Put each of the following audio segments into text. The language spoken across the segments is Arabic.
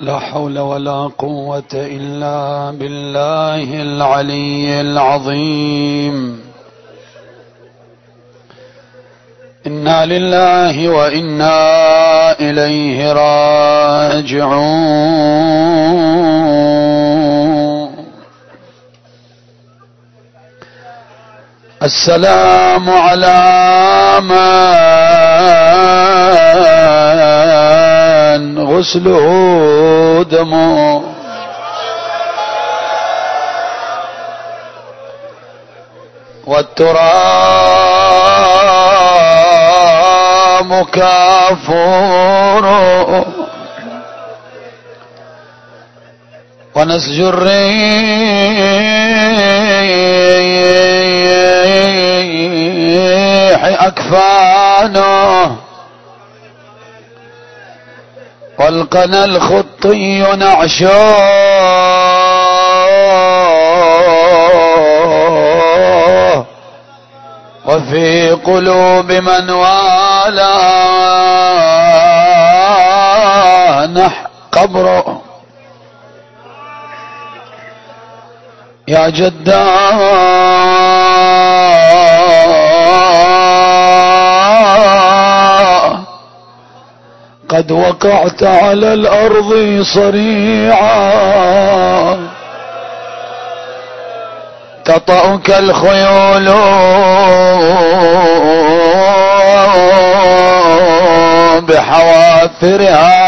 لا حول ولا قوة إلا بالله العلي العظيم. إنا لله وإنا إليه راجعون. السلام على من غسله دمه. والترام كافور. ونسج الريح أكفانه. والقنا الخطي نعشاه. وفي قلوب من والاه نح قبره يا جداه قد وقعت على الأرض صريعا. تطأك الخيول. بحوافرها.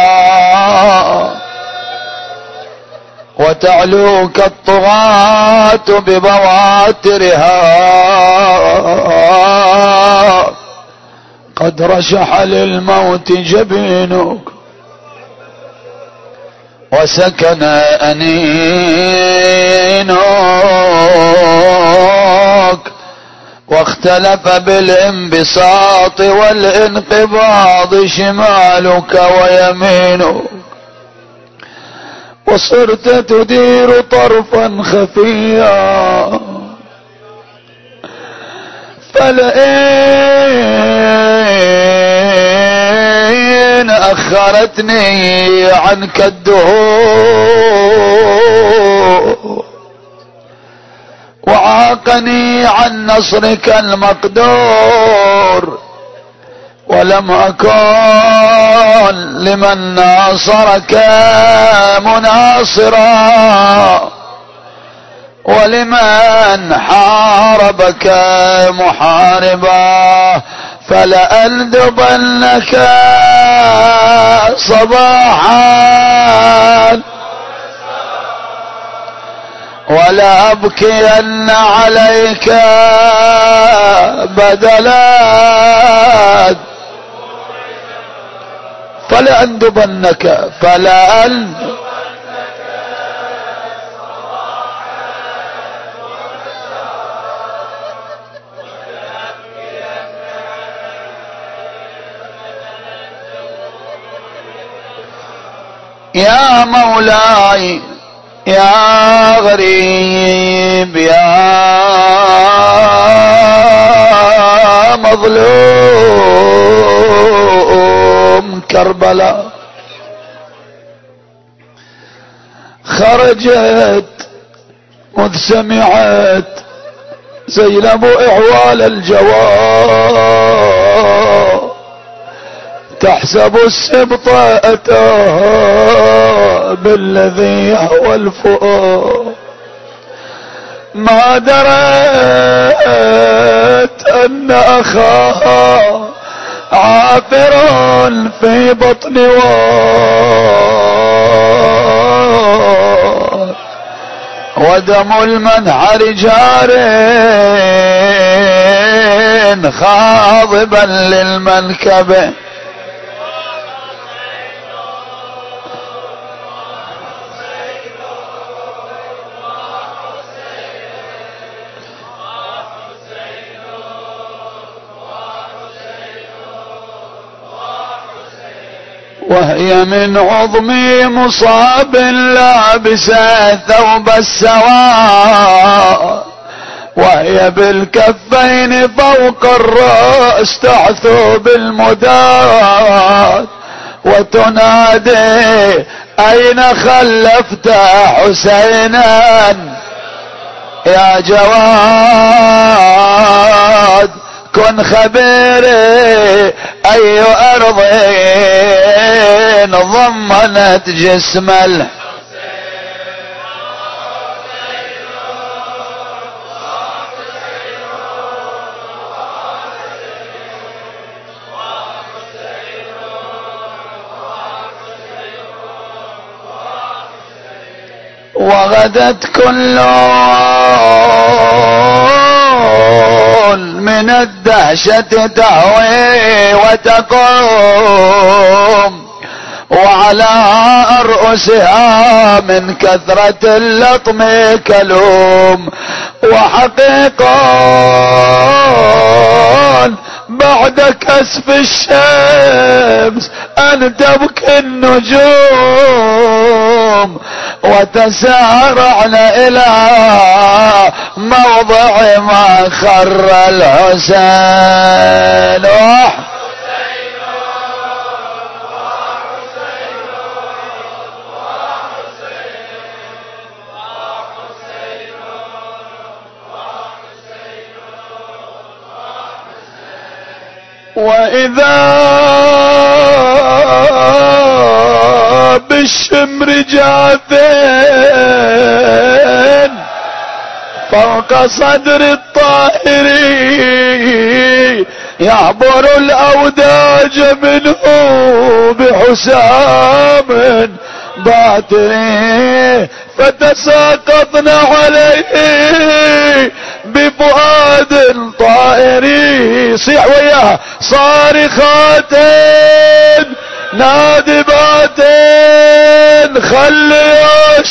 وتعلوك الطغاة ببواترها. قد رشح للموت جبينك وسكن أنينك واختلف بالانبساط والانقباض شمالك ويمينك وصرت تدير طرفا خفيا فلئن أخرتني عنك الدهور. وعاقني عن نصرك المقدور. ولم أكن لمن ناصرك مناصرا. ولمن حاربك محاربا فلأندبنك صباحا ولا أبكين عليك بدلا فلأندبنك فلأن يا مولاي يا غريب يا مظلوم كربلاء. خرجت مذ سمعت زينب اعوال الجواب. تحسب السبط أتاها بالذي هو الفؤاد. ما درت أن أخاها عافر في بطن واد. ودم المنهر جار خاضبا للمنكب. وهي من عظمي مصاب لابسة ثوب السواء. وهي بالكفين فوق الرأس تعثو بالمداد. وتنادي أين خلفت حسينا يا جواد؟ كن خبيري اي ارض ضمنت جسم وغدت كل من الدهشة تهوي وتقوم وعلى أرؤسها من كثرة اللطم كلوم وحقيقة بعد كسف الشمس أن تبكي النجوم. وتسارعنا إلى موضع ما خر الحسين. وإذا بالشمر جاثين فوق صدر الطاهر يعبر الأوداج منه بحسام باطري فتساقطنا عليه بفؤاد طائري صيح وياها صارخات نادبات خليش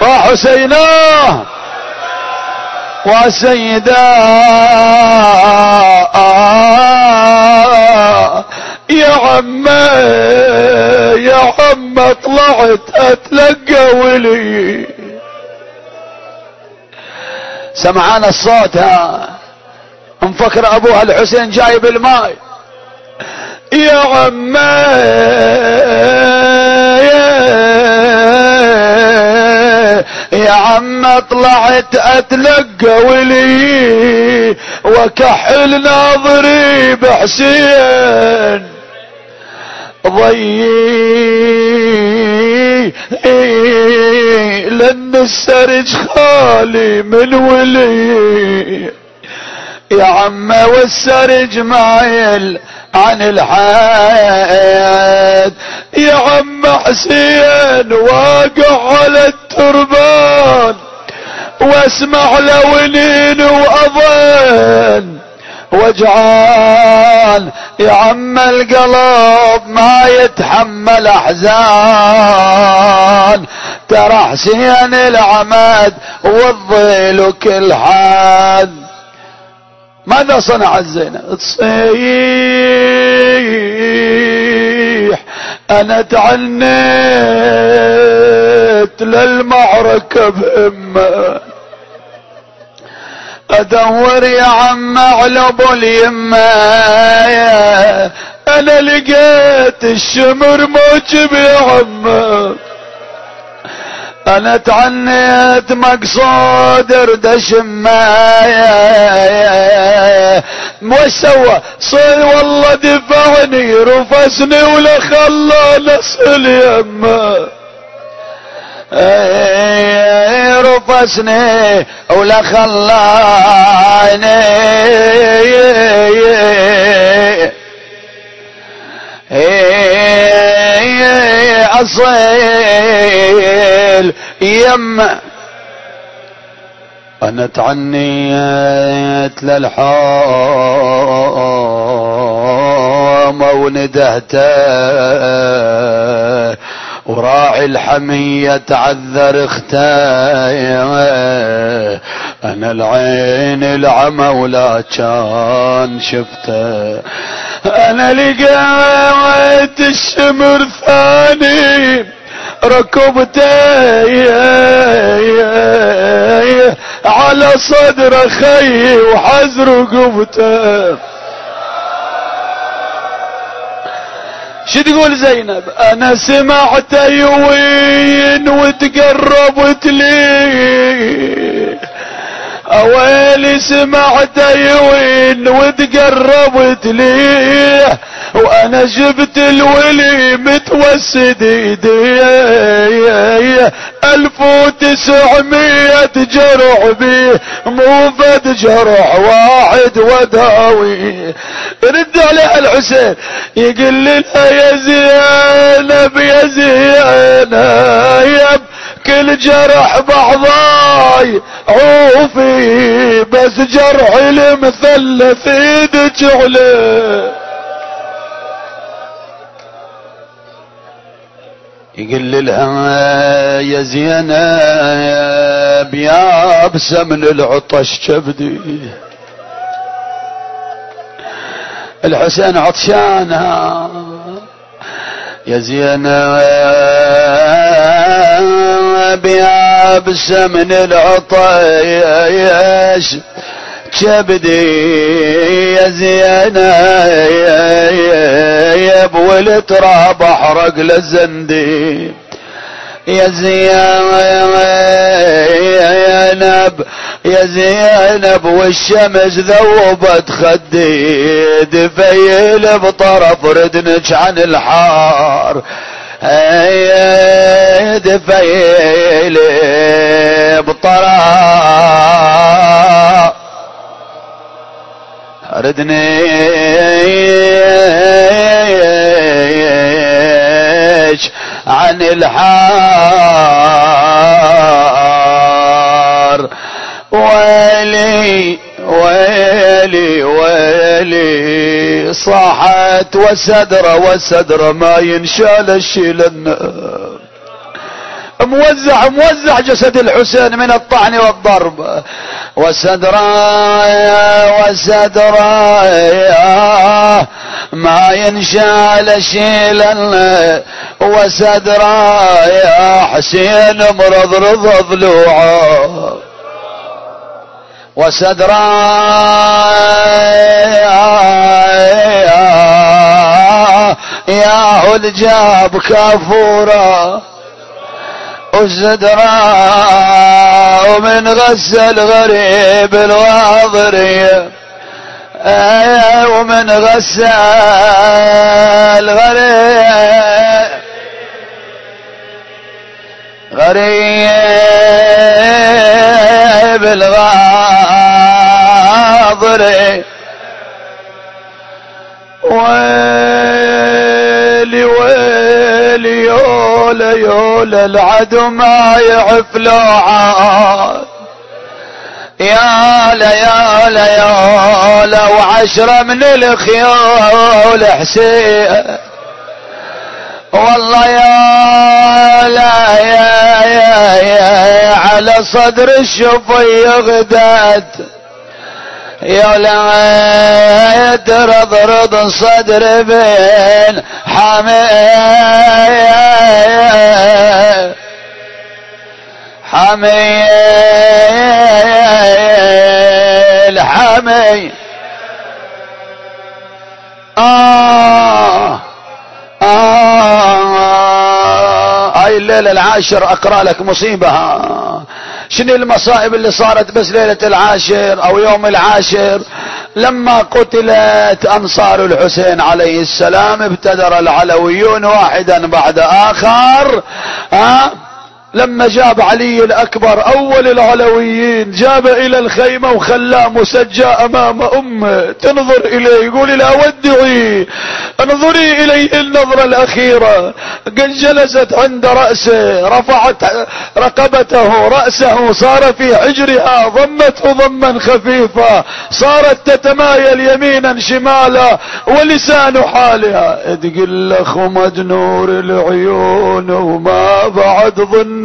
وحسيناه وسيدا يا عم يا عم طلعت أتلقى ولي. سمعان الصوت ها؟ مفكر أبوها الحسين جايب الماي. يا عم يا عم طلعت أتلقى ولي وكحل ناظري بحسين. ضيي لأن السرج خالي من ولي. يا عم والسرج مايل عن الحياة. يا عم حسين واقع على التربان. واسمع لونين وأظن. واجعل يا عم القلب ما يتحمل أحزان. ترى حسين العمد والظل كل حد ماذا صنع الزينب؟ تصيح أنا تعنيت للمعركة بهمة. أدور يا عم على ابو اليمة أنا لقيت الشمر موجب يا عمة. أنا تعنيت مقصود ردش ما وش سوى؟ صي والله دفعني رفسني ولا خلى نسل يما رفسني ولا خلاني. اصيل يما أنا تعنيت للحوم وندهته وراعي الحمية تعذر اختاي أنا العين العمى ولا كان شفته أنا لقيت الشمر ثاني ركبته على صدر خي وحز رقبته شو تقول زينب؟ أنا سمعت يوين وتقربت لي. اويلي سمعت يوين وتقربت لي وأنا جبت الولي متوسد ايدي ألف وتسعمية جرح بيه. مو فد جرح واحد وداوي. رد عليها الحسين. يقول لها يا زينب يا زينب. كل جرح بعضاي عوفي بس جرح المثلث إيدك عليه يقول لها يا زينب يا من العطش كبدي. الحسين عطشانها. يا زينب يا من العطش كبدي يا زينة يا والتراب احرق للزندي يا زينب يا زينب والشمس ذوبت خدي. دفيل بطرف ردنك عن الحار. دفيل بطرف ردني عن الحار. ويلي ويلي ويلي صاحت وسدر وسدر ما ينشال الشيل موزع موزع جسد الحسين من الطعن والضرب. وسدرايا وسدرايا ما ينشال شيلا وسدرايا حسين مرضرض ضلوعه. وسدرايا يا الجاب كافوره والزدرا ومن غسل غريب الواضرية ومن غسل غريب غريب الغاضري ويلي ويلي يولا يولا العدو ما يعف لوعات يا لا يا لا يا لا وعشرة من الخيول حسين. والله يا لا يا يا يا على صدر الشفي غدات يا لا ترض رض صدر بين حمي حمي الحمي آه آه هاي الليلة العاشر أقرأ لك مصيبة. شنو المصائب اللي صارت بس ليلة العاشر أو يوم العاشر؟ لما قتلت أنصار الحسين عليه السلام ابتدر العلويون واحدا بعد آخر ها لما جاب علي الأكبر أول العلويين جاب إلى الخيمة وخلاه مسجى أمام أمه. تنظر إليه يقول لا ودعي انظري إليه النظرة الأخيرة. قد جلست عند رأسه رفعت رقبته رأسه صار في حجرها ضمته ضما خفيفا صارت تتمايل يمينا شمالا ولسان حالها. تقول لخ نور العيون وما بعد ظن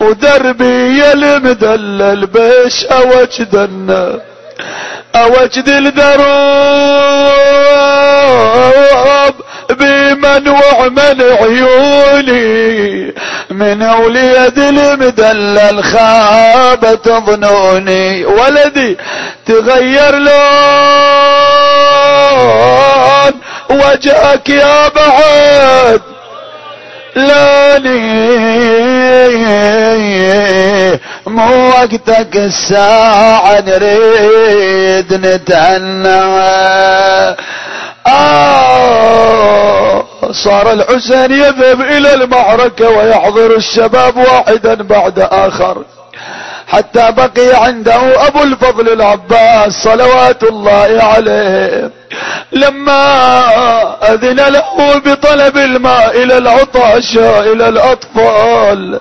ودربي يا المدلل بيش اوجدنا أوجد الدروب بمن وعمن عيوني. من اوليد المدلل خابت ظنوني. ولدي تغير لون. وجهك يا بعد. لاني مو وقتك الساعة نريد نتهنى آه صار الحسين يذهب إلى المعركة ويحضر الشباب واحدا بعد آخر. حتى بقي عنده أبو الفضل العباس صلوات الله عليه. لما أذن له بطلب الماء إلى العطش إلى الأطفال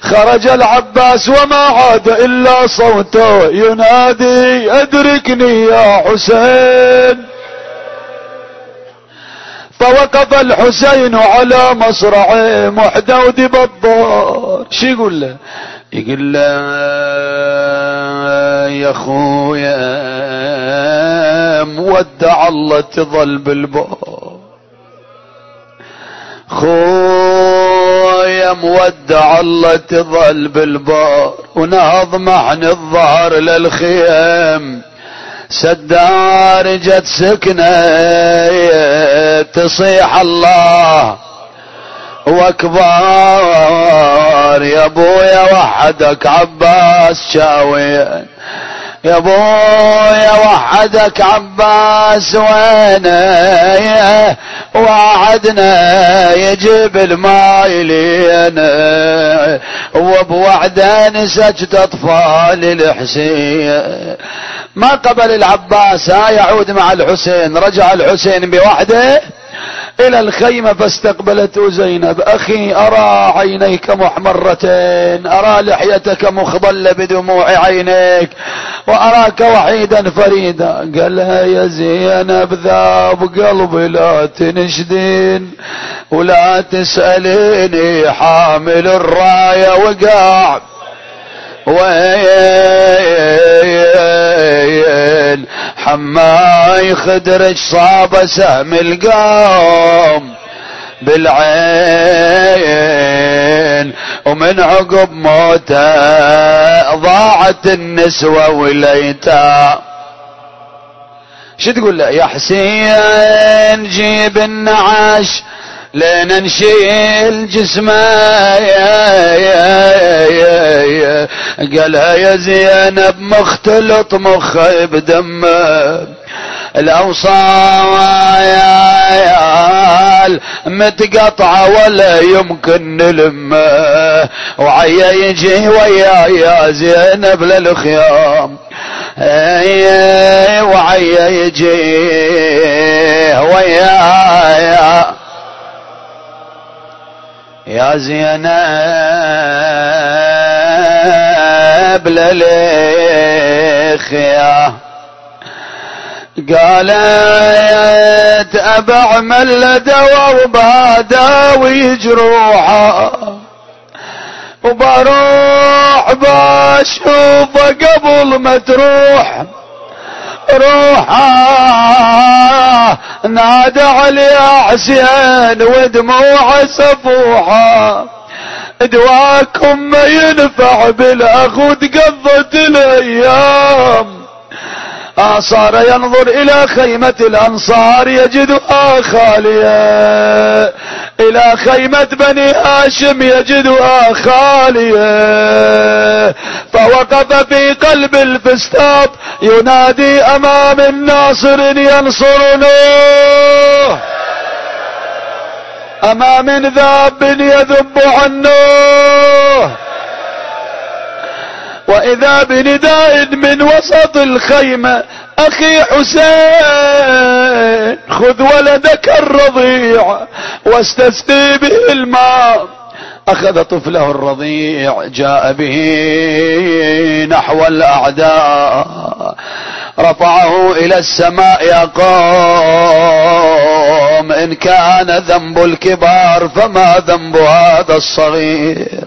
خرج العباس وما عاد إلا صوته ينادي أدركني يا حسين. فوقف الحسين على مصرعه محدود بالضار. شو يقول له؟ يقول له يا خويا مودع الله تظل بالبار. خويا مودع الله تظل بالبار. ونهض محن الظهر للخيام. سدار جت سكنة تصيح الله. وأكبر يا أبويا وحدك عباس شاوي يا أبويا وحدك عباس وينه؟ وعدنا يجيب الماي لينا وبوعده نسجت أطفال الحسين. ما قبل العباس ها يعود مع الحسين رجع الحسين بوحده إلى الخيمة فاستقبلته زينب. أخي أرى عينيك محمرتين أرى لحيتك مخضلة بدموع عينيك وأراك وحيدا فريدا. قالها يا زينب ذاب قلبي لا تنشدين ولا تسأليني حامل الراية وقاع. وين حماي خدرج صاب سهم القوم بالعين ومن عقب موته ضاعت النسوة والايتام شو تقول له؟ يا حسين جيب النعاش. لين نشيل جسمه. يا يا يا يا. قالها يا زينب مختلط مخي بدمه. الاوصايا يا متقطعة ولا يمكن نلمه. وعيا يجي ويا يا زينب للخيام. وعيا يجي ويا يا زينب لليخ يا قالت أبع من دوا وباداوي جروحه وبروح بشوفه قبل ما تروح. روحه نادى علي حسين ودموع سفوحه دواكم ما ينفع بالأخذ قضت الأيام. آه صار ينظر إلى خيمة الأنصار يجدها خالية. إلى خيمة بني هاشم يجدها خالية. فوقف في قلب الفستاط ينادي أمام الناصر ينصرنا أمام ذاب يذب عنه. وإذا بنداء من وسط الخيمة أخي حسين خذ ولدك الرضيع واستسقي به الماء. أخذ طفله الرضيع جاء به نحو الأعداء. رفعه إلى السماء يا قوم إن كان ذنب الكبار فما ذنب هذا الصغير؟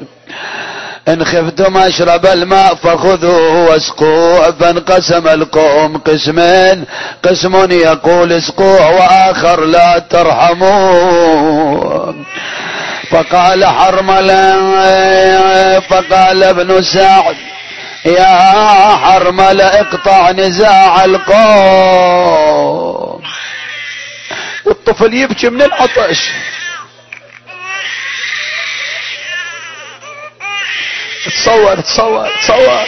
إن خفتم أشرب الماء فخذوه واسقوه فانقسم القوم قسمين. قسم يقول اسقوه وآخر لا ترحموه فقال حرملا فقال ابن سعد يا حرمل اقطع نزاع القوم. الطفل يبكي من العطش. So what? So what? So what?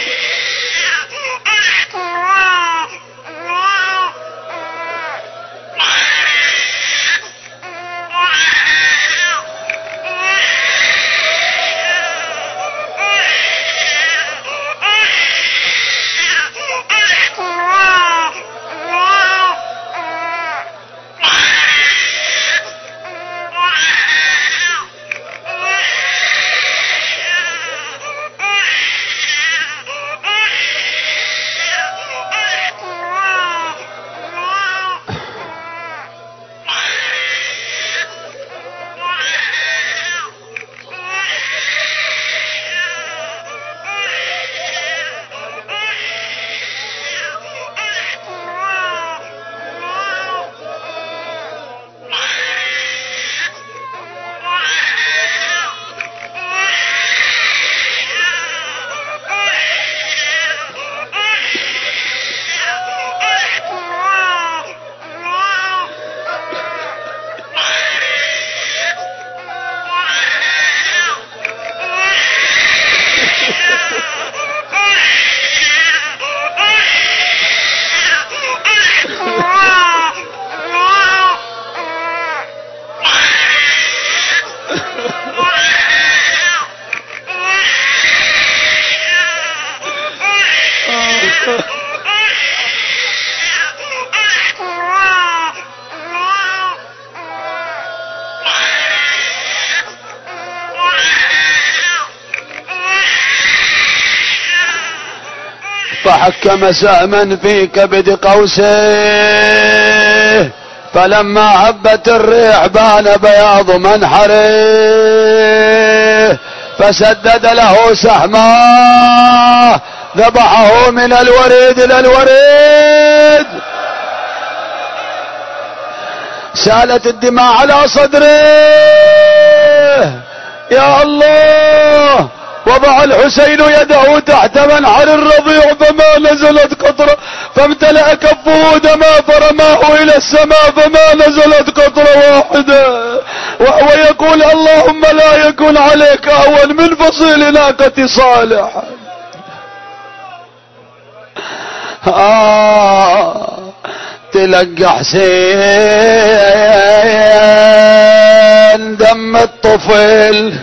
فحكم سهما في كبد قوسه فلما هبت الريح بان بياض منحره فسدد له سهما ذبحه من الوريد إلى الوريد سالت الدماء على صدره يا الله وضع الحسين يده تحت منحر الرضيع فما نزلت قطرة فامتلأ كفه دما فرماه إلى السماء فما نزلت قطرة واحدة. وهو يقول اللهم لا يكن عليك أول من فصيل ناقة صالح. آه تلقى حسين دم الطفل.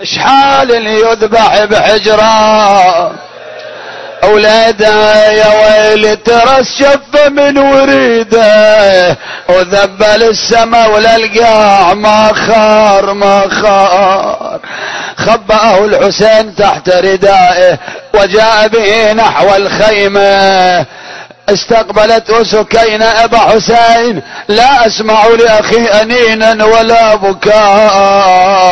اشحال يذبح بحجرة؟ أولاده يا ويل ترس شف من وريده وذبل السما ولا القاع ما خار ما خار. خبأه الحسين تحت ردائه وجاء به نحو الخيمة. استقبلت سكينة أبا حسين لا أسمع لأخي أنينا ولا بكاء.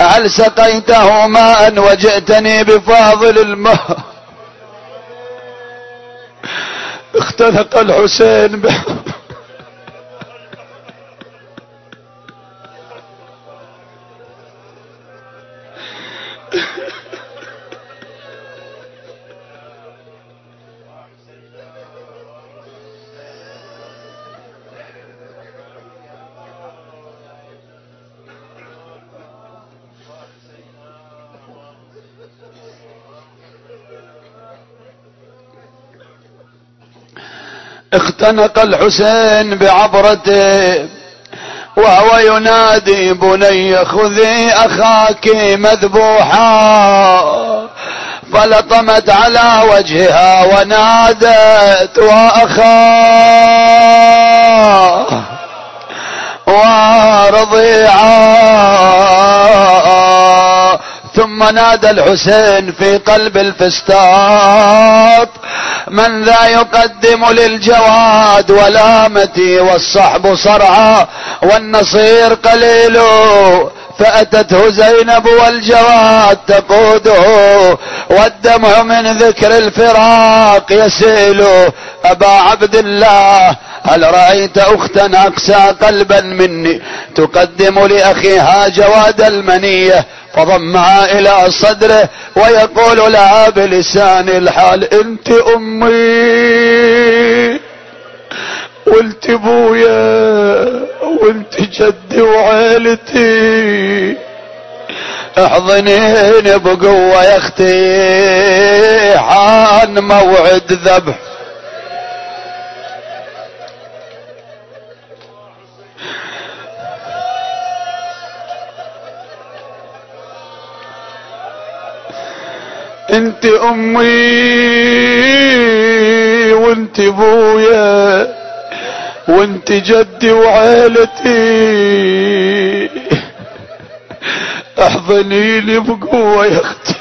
هل سقيته ماء وجئتني بفاضل الماء؟ اختنق الحسين اختنق الحسين بعبرته وهو ينادي بني خذي أخاك مذبوحا. فلطمت على وجهها ونادت واخاه ورضيعا ثم نادى الحسين في قلب الفستاط من ذا يقدم للجواد ولامتي والصحب صرعى والنصير قليل فأتته زينب والجواد تقوده والدمع من ذكر الفراق يسيل. أبا عبد الله هل رأيت أختا أقسى قلبا مني تقدم لأخيها جواد المنية فضمها إلى صدره ويقول لها بلسان الحال أنت أمي. وانت بويا وأنت جدي وعيلتي. أحضنيني بقوة يا أختي حان موعد ذبح. انت امي وانت بويا وانت جدي وعائلتي. احضنيني بقوة يا أختي.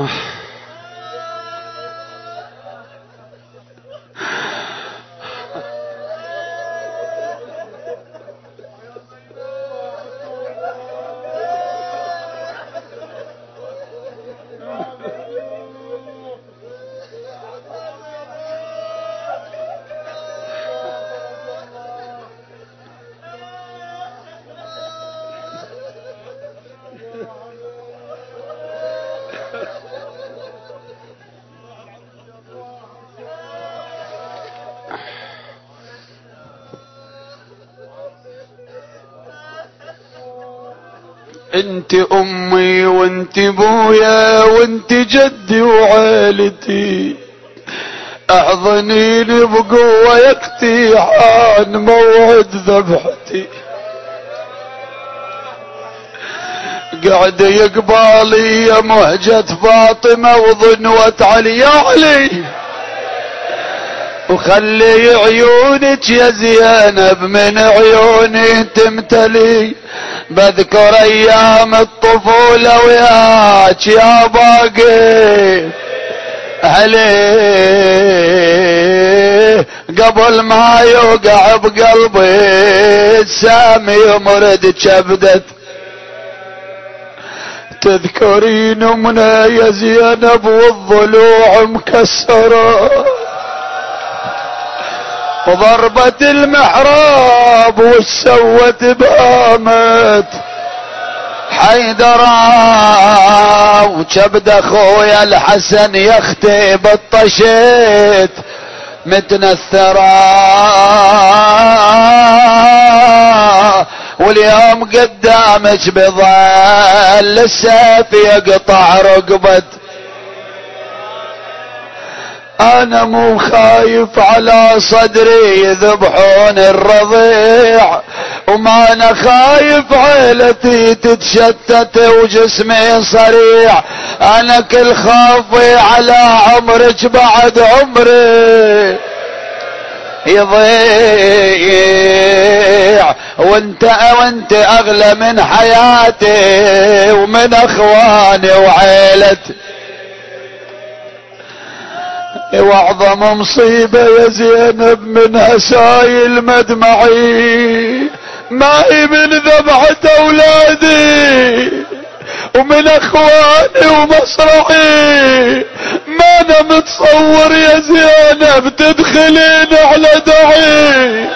Uh. انت امي وانت بويا وانت جدي وعائلتي. احضنيني بقوة يكتي عن موعد ذبحتي. قعد يقبالي يا مهجة فاطمة وظنوة علي يا علي. وخلي عيونك يا زينب من عيوني تمتلي. بذكر أيام الطفولة وياك يا باقي. عليه قبل ما يوقع بقلبي السامي مرد كبدت. تذكرين منا يا زينب والضلوع مكسرة. وضربة المحراب والسوت بامت. حيدرا وكبد أخويا الحسن يختي بالطشيت. متنثرا واليوم قدامك بظل السيف يقطع رقبة. أنا مو خايف على صدري يذبحون الرضيع وما أنا خايف عيلتي تتشتت وجسمي صريع. أنا كل خافي على عمرك بعد عمري. يضيع وانت وأنت أغلى من حياتي ومن إخواني وعيلتي. واعظم مصيبة يا زينب من هسايل مدمعي. ما هي من ذبحة أولادي ومن أخواني ومصرعي ما أنا متصور يا زينب تدخلين على دعي؟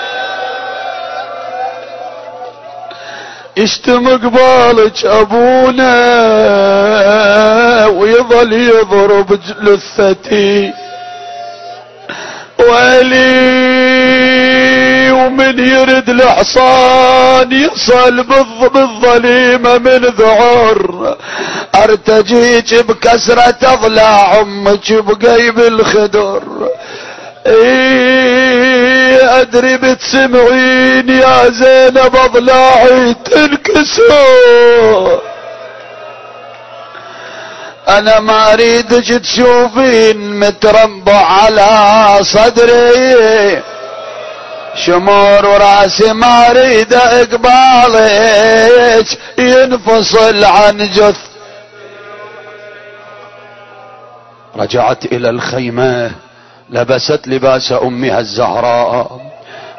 يشتم قبالك أبونا ويظل يضرب جلثتي ويلي ومن يرد الحصان يصل بالظليمة من ذعر. أرتجيك بكسرة أضلاع أمك بقيب الخدر. إيه أدري بتسمعين يا زينب أضلاعي تنكسر. أنا ما اريدك تشوفين متربع على صدري. شمور وراسي ما أريد إقبالك. ينفصل عن جث. رجعت إلى الخيمة لبست لباس أمها الزهراء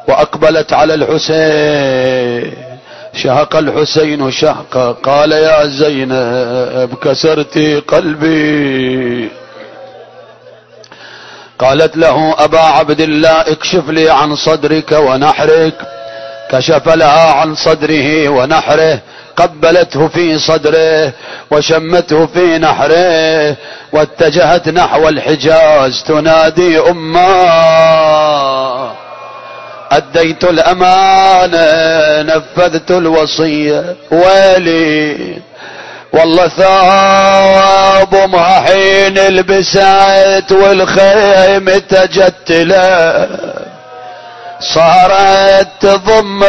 وأقبلت على الحسين. شهق الحسين شهقا قال يا زينب كسرت قلبي. قالت له أبا عبد الله اكشف لي عن صدرك ونحرك. كشف لها عن صدره ونحره. قبلته في صدره وشمته في نحره. واتجهت نحو الحجاز تنادي أمه. أديت الامانه نفذت الوصية. ويلي؟ والله ثوب ما حين لبست والخيمة جت له صارت تضم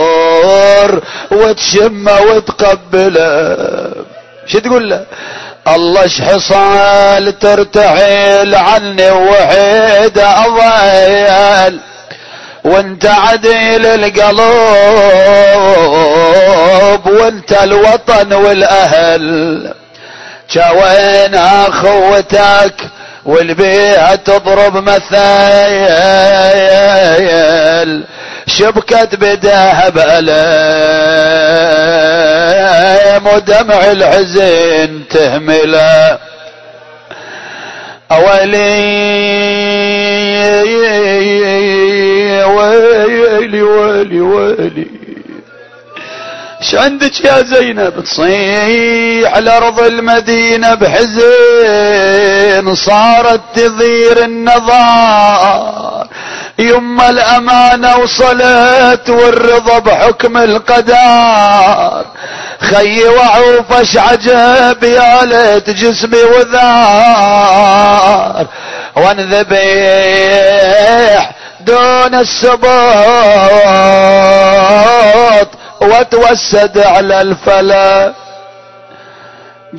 الصدور وتشمه وتقبله شو تقول له؟ الله حصل ترتحل عني وحيد اضيل وانت عديل القلوب وانت الوطن والأهل. شاوين اخوتك والبيئة تضرب مثايل شبكت بداها بألم ودمع الحزن تهمله أولي ويلي ويلي ويلي إيش عندك يا زينب؟ تصيح لأرض المدينة بحزن صارت تضير النظار. يما الأمانة وصلت والرضا بحكم القدر خي وعوفش عجب يا ليت جسمي وذار. وانذبيح دون السباط وتوسد على الفلا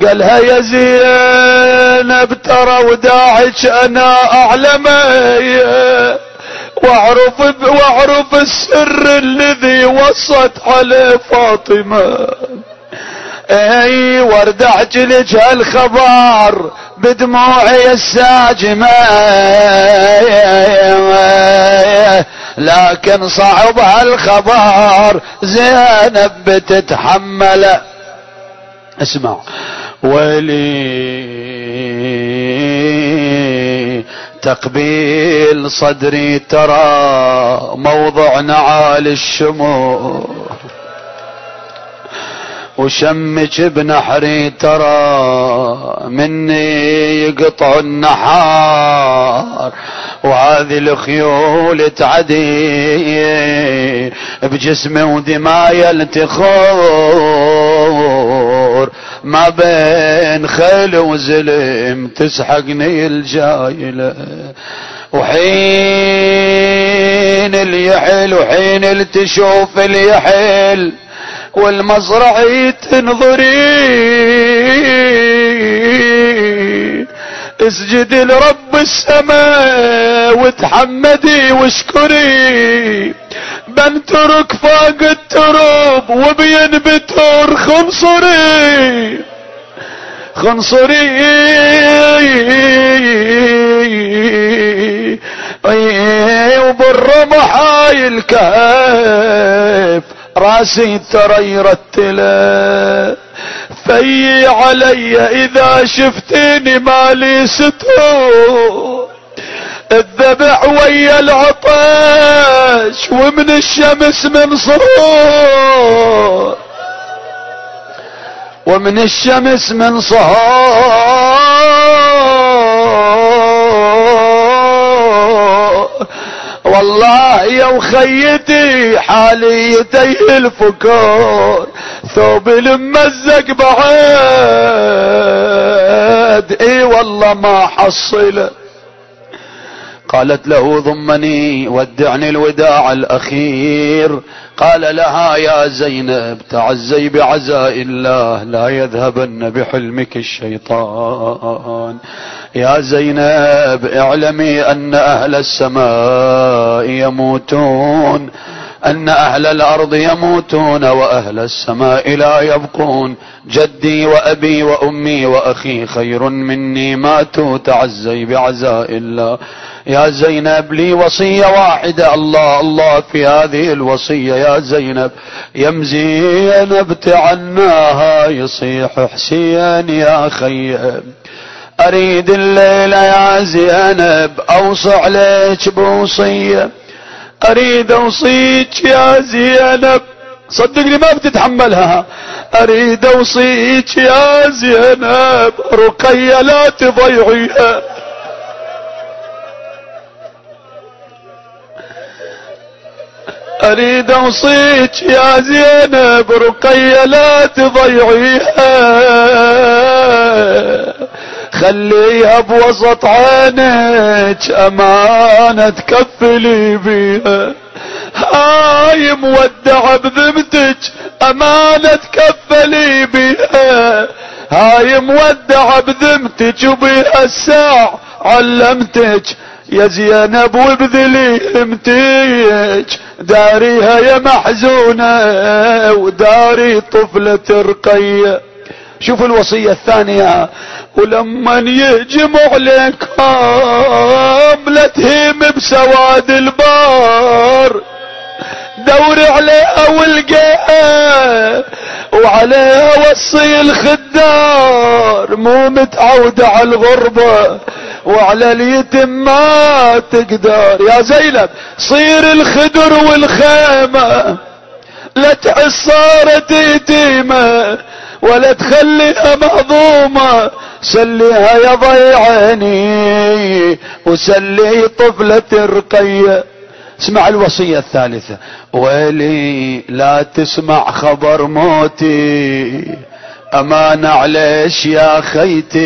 قالها يا زينب ترى وداعك أنا أعلم واعرف واعرف السر الذي وصت عليه فاطمة. أي وردعت لك هالخبر. بدموعي الساجمة. لكن صعب هالخبر. زينب بتتحمله اسمع. ولي تقبيل صدري ترى موضع نعال الشموع. وشمك بنحري ترى مني يقطع النحار وهذه الخيول تعدي بجسمي ودماي التخور ما بين خيل وزلم تسحقني الجايلة وحين اليحل وحين التشوف اليحل والمزرعي تنظري. اسجدي لرب السماء وتحمدي واشكري. بنترك فوق التراب وبينبتر خنصري. خنصري. وبالرمح الكهف. راسي ترى يرتله في علي إذا شفتني مالي ستور الذبح ويا العطش ومن الشمس من صهور. ومن الشمس من صهور. والله يا وخيتي حالي يتيه الفكور ثوب المزق بعد. إي والله ما حصله قالت له ضمني ودعني الوداع الأخير. قال لها يا زينب تعزي بعزاء الله لا يذهبن بحلمك الشيطان. يا زينب اعلمي أن أهل السماء يموتون أن أهل الأرض يموتون وأهل السماء لا يبقون. جدي وأبي وأمي وأخي خير مني ماتوا تعزي بعزاء الله. يا زينب لي وصية واحدة. الله الله في هذه الوصية. يا زينب يمزينب تعناها يصيح حسين يا خيب أريد الليلة يا زينب أوصى عليك بوصية. أريد أوصيك يا زينب. صدقني ما بتتحملها أريد أوصيك يا زينب رقية لا تضيعيها. أريد أوصيك يا زينب رقية لا تضيعيها. خليها بوسط عينك أمانة تكفلي بيها. هاي مودعة بذمتك أمانة تكفلي بيها. هاي مودعة بذمتك وبيها الساع علمتك يا زينب وبذلي امتيج داريها يا محزونة وداري طفلة رقية شوف الوصية الثانية. ولما يجمع لكم لا تهيم بسواد البار. دور عليها والقاها وعليها وصي الخدار. مو متعودة على الغربة. وعلى اليتم ما تقدر يا زينب صير الخدر والخيمة. لا تحس صارت يتيمة ولا تخليها مهضومة سليها يا ضيعيني وسلي طفلة رقية اسمع الوصية الثالثة. ويلي لا تسمع خبر موتي. أمان عليش يا خيتي.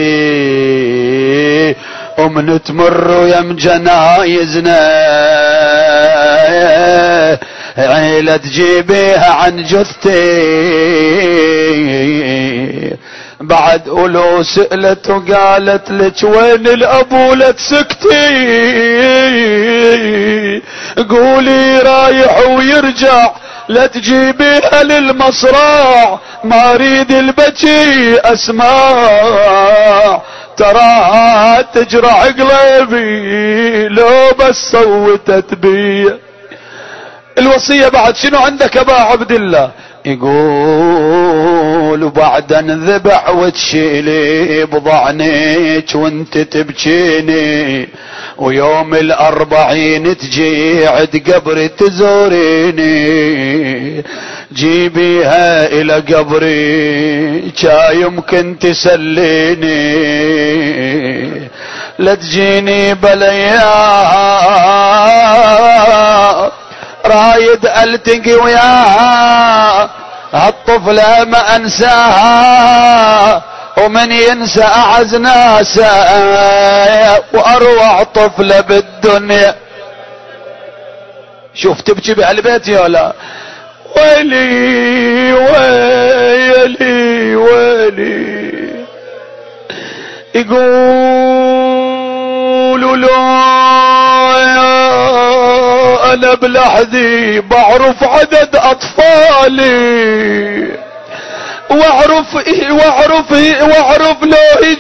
ومن تمر يم جنايزنا عيلة تجيبيها عن جثتي. بعد ولو سألت وقالت لك وين الأبو لا تسكتي قولي رايح ويرجع لا تجيبيها للمصراع ما أريد البكي أسمع. تراها تجرح قلبي لو بس صوتت بي الوصية بعد شنو عندك أبا عبد الله؟ يقول بعد انذبح وتشيلي بضعنيك وانت تبكيني ويوم الأربعين تجي عد قبري تزوريني. جيبيها إلى قبري كا يمكن تسليني. لا تجيني بليا. رايد ألتقي وياها هالطفلة ما انساها ومن ينسى أعز ناسه وأروع طفلة بالدنيا. شوف تبكي بهالبيت يا لا. ويلي ويلي ويلي. يقولوا له أنا بلحظي بعرف عدد أطفالي. واعرف إيه واعرف إيه واعرف لو هي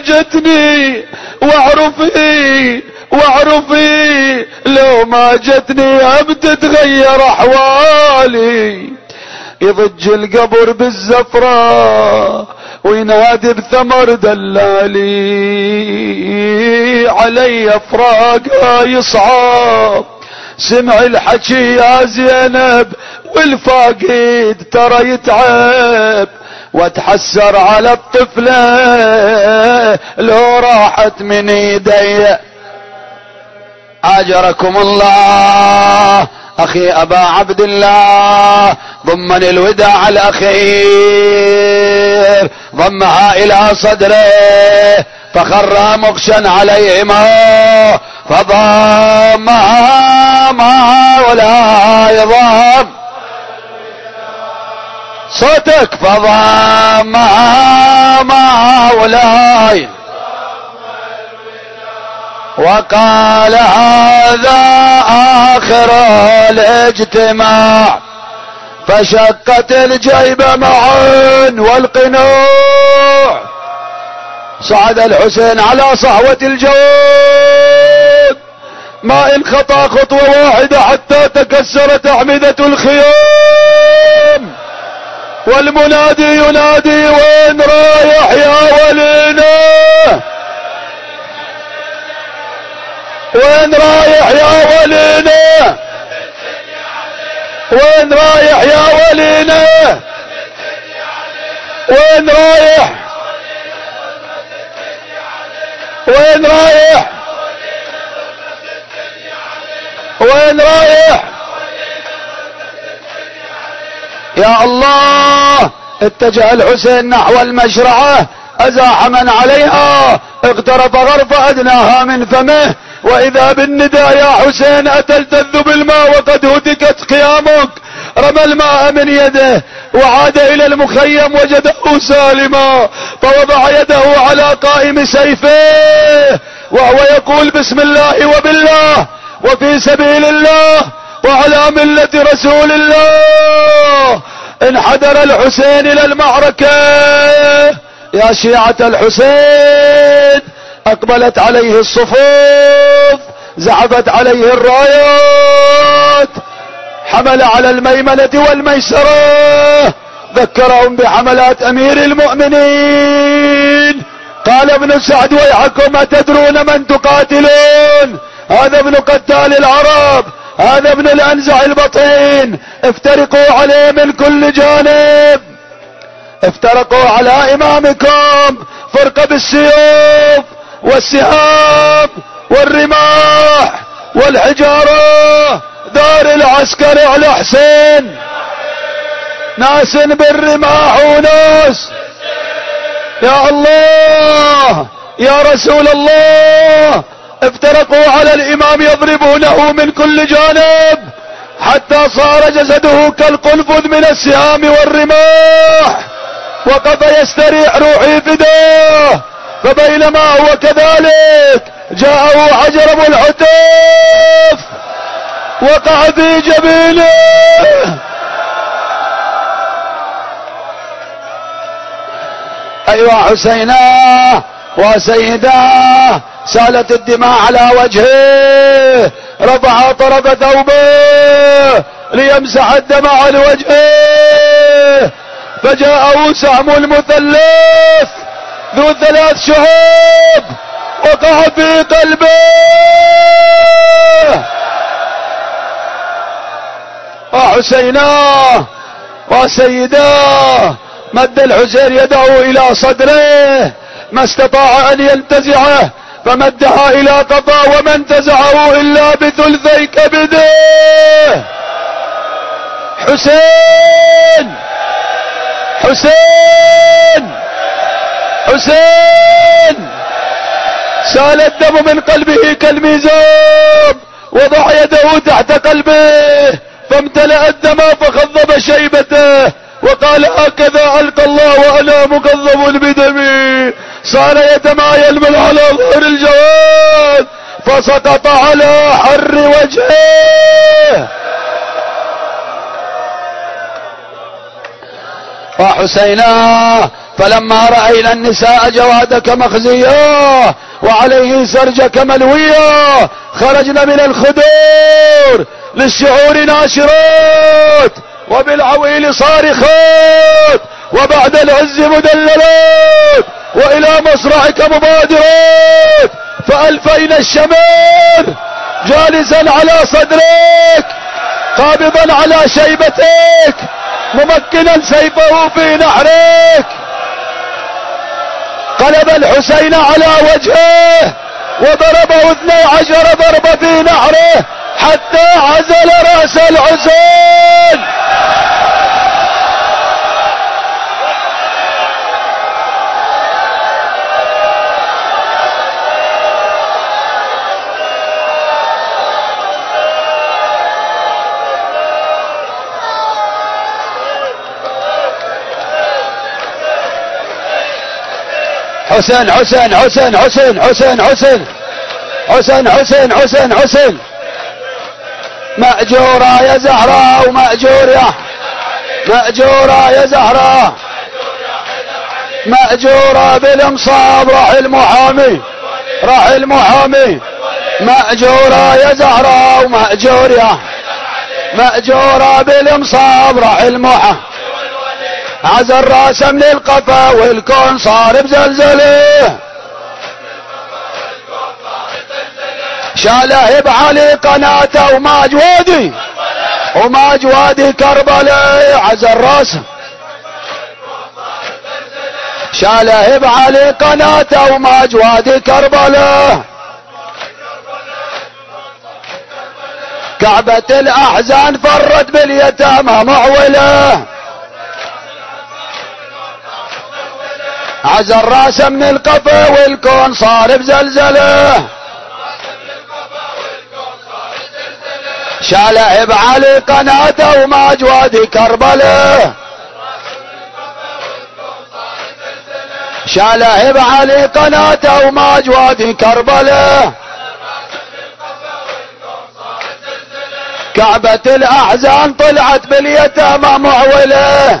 جتني واعرف إيه واعرف إيه لو ما جتني هم تتغير أحوالي. يضج القبر بالزفرة وينادي بثمر دلالي. علي فراقها يصعب. سمع الحكي يا زينب والفاقد ترى يتعب واتحسر على الطفلة لو راحت من ايدي أجركم الله أخي أبا عبد الله ضمن الوداع الأخير. ضمها إلى صدره فخر مغشا عليهما فضمها ما ولا يضام. صوتك فضمها ما ولا وقال هذا آخر الاجتماع. فشقت الجيب معا والقنوع. صعد الحسين على صهوة الجود ما إن خطى خطوة واحدة حتى تكسرت أعمدة الخيام. والمنادي ينادي وين رايح يا ولينا؟ وين رايح يا ولينا؟ وين رايح يا ولينا؟ وين رايح؟ وين رايح؟ وين رايح؟ يا الله اتجه الحسين نحو المشرعة أزاح من عليها اقترب غرف أدناها من فمه وإذا بالنداء يا حسين اتلتذ بالماء وقد هتكت قيامك. رمى الماء من يده وعاد إلى المخيم وجده سالما. فوضع يده على قائم سيفه وهو يقول بسم الله وبالله وفي سبيل الله وعلى ملة رسول الله. انحدر الحسين إلى المعركة يا شيعة الحسين. أقبلت عليه الصفوف زعفت عليه الرايات حمل على الميمنة والميسرة ذكرهم بحملات أمير المؤمنين. قال ابن سعد ويحكم اتدرون من تقاتلون؟ هذا ابن قتال العرب هذا ابن الأنزع البطين. افترقوا عليه من كل جانب. افترقوا على إمامكم فرقة بالسيوف. والسهام والرماح والحجارة دار العسكر على حسين. ناس بالرماح وناس. يا الله يا رسول الله افترقوا على الإمام يضربونه من كل جانب حتى صار جسده كالقنفذ من السهام والرماح وقف يستريح روحي فداه فبينما هو كذلك جاءه عجرب الحتف وقع في جبينه. ايوا حسينا وسيداه سالت الدماء على وجهه. رفع طرف ثوبه ليمسح الدم عن وجهه. فجاءه سهم المثلث. ذو ثلاث شهوب وقع في قلبه. وحسيناه وسيداه مد الحسين يده إلى صدره ما استطاع أن ينتزعه فمدها إلى قضاء وما انتزعه إلا بثلثي كبده. حسين حسين! حسين! سال الدم من قلبه كالميزاب وضع يده تحت قلبه فامتلأ الدم فخضب شيبته وقال هكذا ألقى الله وأنا مكذب بدمي. صار يتمايل من على ظهر الجواد فسقط على حر وجهه. وحسينا فلما رأينا النساء جوادك مخزيا وعليه سرجك ملويا خرجنا من الخدور للشعور ناشرات وبالعويل صارخات وبعد العز مدللات وإلى مصرعك مبادرات فألفينا الشمر جالسا على صدرك قابضا على شيبتك ممكنا سيفه في نحرك. قلب الحسين على وجهه وضربه اثني عشر ضربة في نحره حتى عزل رأس الحسين. حسين حسين حسين حسين حسين حسين. حسن حسن حسن حسن مأجورة يا زهراء ومأجور يا مأجورة يا زهراء مأجورة بالمصاب راح المحامي. راح المحامي. مأجورة يا زهراء ومأجور يا مأجورة بالمصاب راح المحامي. عزل راسه من القفا والكون صار بزلزلة. شاله بعلي قناته وما جوادي. وما جوادي كربلاء عزل راسه شاله بعلي قناته وما جوادي كربلاء كعبة الأحزان فرت باليتامى معولة. عزل راسه من القفا والكون صار بزلزلة. شاله بعلي قناته وما جوادي كربلة. شاله بعلي قناته وما جوادي كربلة. كعبة الأحزان طلعت باليتامى معولة.